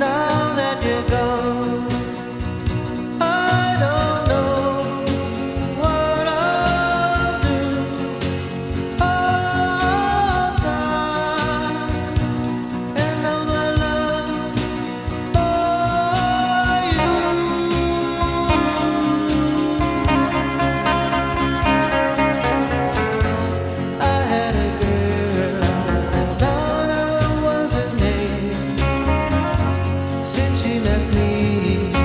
midnight looking at me.